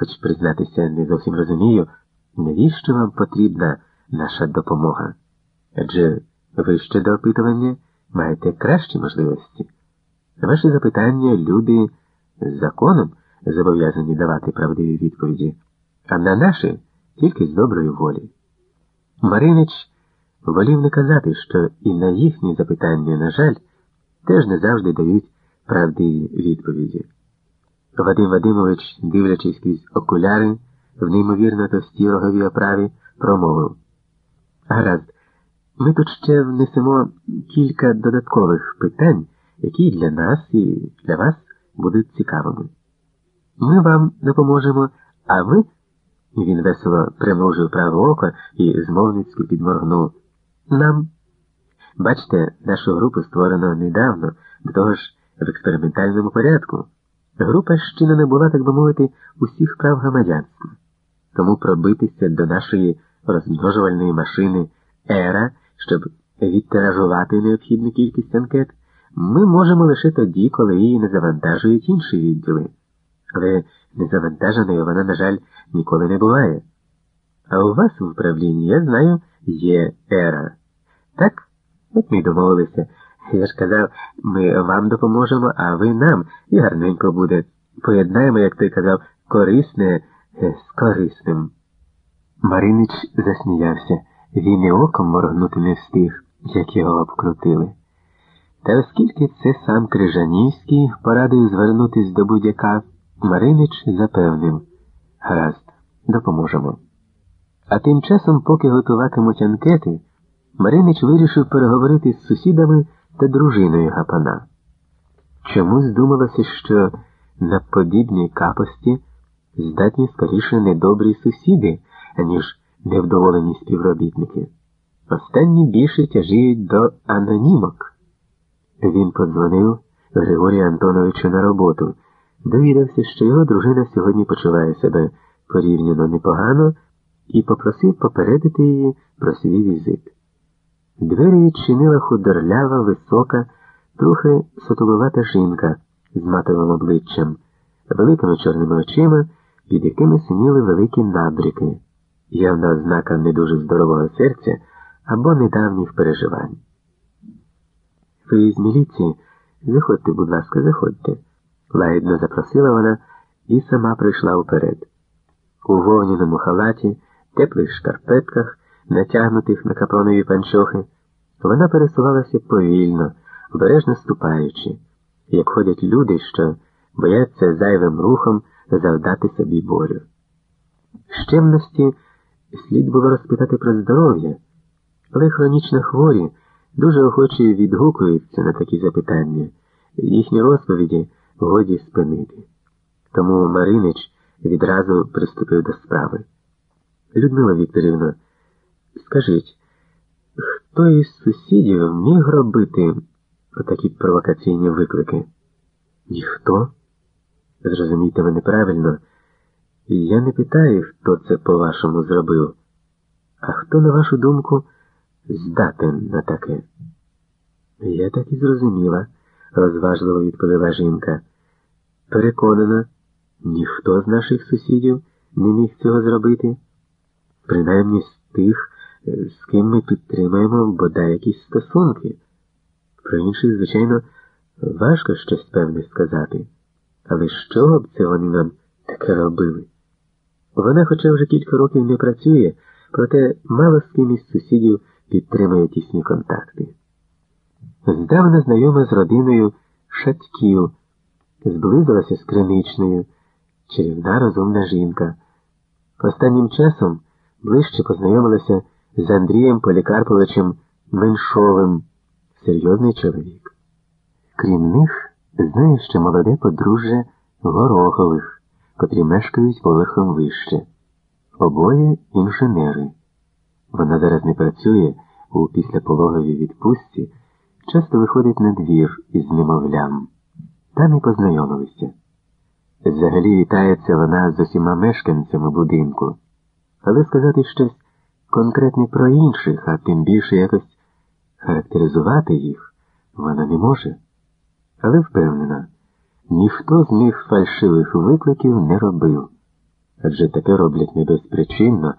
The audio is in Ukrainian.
хоч признатися не зовсім розумію, навіщо вам потрібна наша допомога? Адже ви ще до опитування маєте кращі можливості. Ваші запитання люди з законом зобов'язані давати правдиві відповіді, а на наші тільки з доброї волі. Маринич волів не казати, що і на їхні запитання, на жаль, теж не завжди дають правдиві відповіді. Вадим Вадимович, дивлячись крізь окуляри, в неймовірно товстій роговій оправі, промовив. Гаразд, ми тут ще внесемо кілька додаткових питань, які для нас і для вас будуть цікавими. Ми вам допоможемо, а ви. Він весело примружив праве око і змовницьки підморгнув. Нам. Бачите, нашу групу створено недавно, до того ж в експериментальному порядку. Група ще не була, так би мовити, усіх прав громадянства. Тому пробитися до нашої розмножувальної машини ера, щоб відтиражувати необхідну кількість анкет, ми можемо лише тоді, коли її не завантажують інші відділи. Але незавантаженою вона, на жаль, ніколи не буває. А у вас в управлінні, я знаю, є ера. Так? От ми домовилися. Я ж казав, ми вам допоможемо, а ви нам, і гарненько буде. Поєднаємо, як ти казав, корисне з корисним. Маринич засміявся. Він і оком моргнути не встиг, як його обкрутили. Та оскільки це сам Крижанівський порадив звернутись до будь-яка, Маринич запевнив гаразд, допоможемо. А тим часом, поки готуватимуть анкети, Маринич вирішив переговорити з сусідами та дружиною гапана. Чомусь здумалося, що на подібній капості здатні скоріше недобрі сусіди, аніж невдоволені співробітники. Останні більше тяжіють до анонімок. Він подзвонив Григорію Антоновичу на роботу, довідався, що його дружина сьогодні почуває себе порівняно непогано, і попросив попередити її про свій візит. Двері відчинила худорлява, висока, трохи сотулувата жінка з матовим обличчям, великими чорними очима, під якими синіли великі набріки, явна ознака не дуже здорового серця або недавніх переживань. Ви з міліції, заходьте, будь ласка, заходьте, лагідно запросила вона і сама прийшла вперед. У вовняному халаті, теплих шкарпетках натягнутих на капронові панчохи, вона пересувалася повільно, обережно ступаючи, як ходять люди, що бояться зайвим рухом завдати собі болю. Щемності слід було розпитати про здоров'я, але хронічно хворі дуже охоче відгукуються на такі запитання, їхні розповіді годі спинити. Тому Маринич відразу приступив до справи. Людмила Вікторівна, Скажіть, хто із сусідів міг робити отакі провокаційні виклики? Ніхто? Зрозумійте мене правильно. Я не питаю, хто це по-вашому зробив, а хто, на вашу думку, здатен на таке? Я так і зрозуміла, розважливо відповіла жінка. Переконана, ніхто з наших сусідів не міг цього зробити, принаймні з тих, з ким ми підтримаємо бодай якісь стосунки. Про інших, звичайно, важко щось певне сказати. Але чого б це вони нам таке робили? Вона, хоча вже кілька років не працює, проте мало з ким із сусідів підтримує тісні контакти. Здавна знайома з родиною Шатків, зблизилася з криничною, чарівна розумна жінка. Останнім часом ближче познайомилася з Андрієм Полікарповичем Меншовим, серйозний чоловік. Крім них, знає ще молоде подружжя Горохових, котрі мешкають поверхом вище. Обоє інженери. Вона зараз не працює у післяпологовій відпустці, часто виходить на двір із немовлям. Там і познайомилися. Взагалі вітається вона з усіма мешканцями будинку, але сказати щось конкретне про інших, а тим більше якось характеризувати їх вона не може. Але впевнена, ніхто з них фальшивих викликів не робив. адже таке роблять не безпричинно.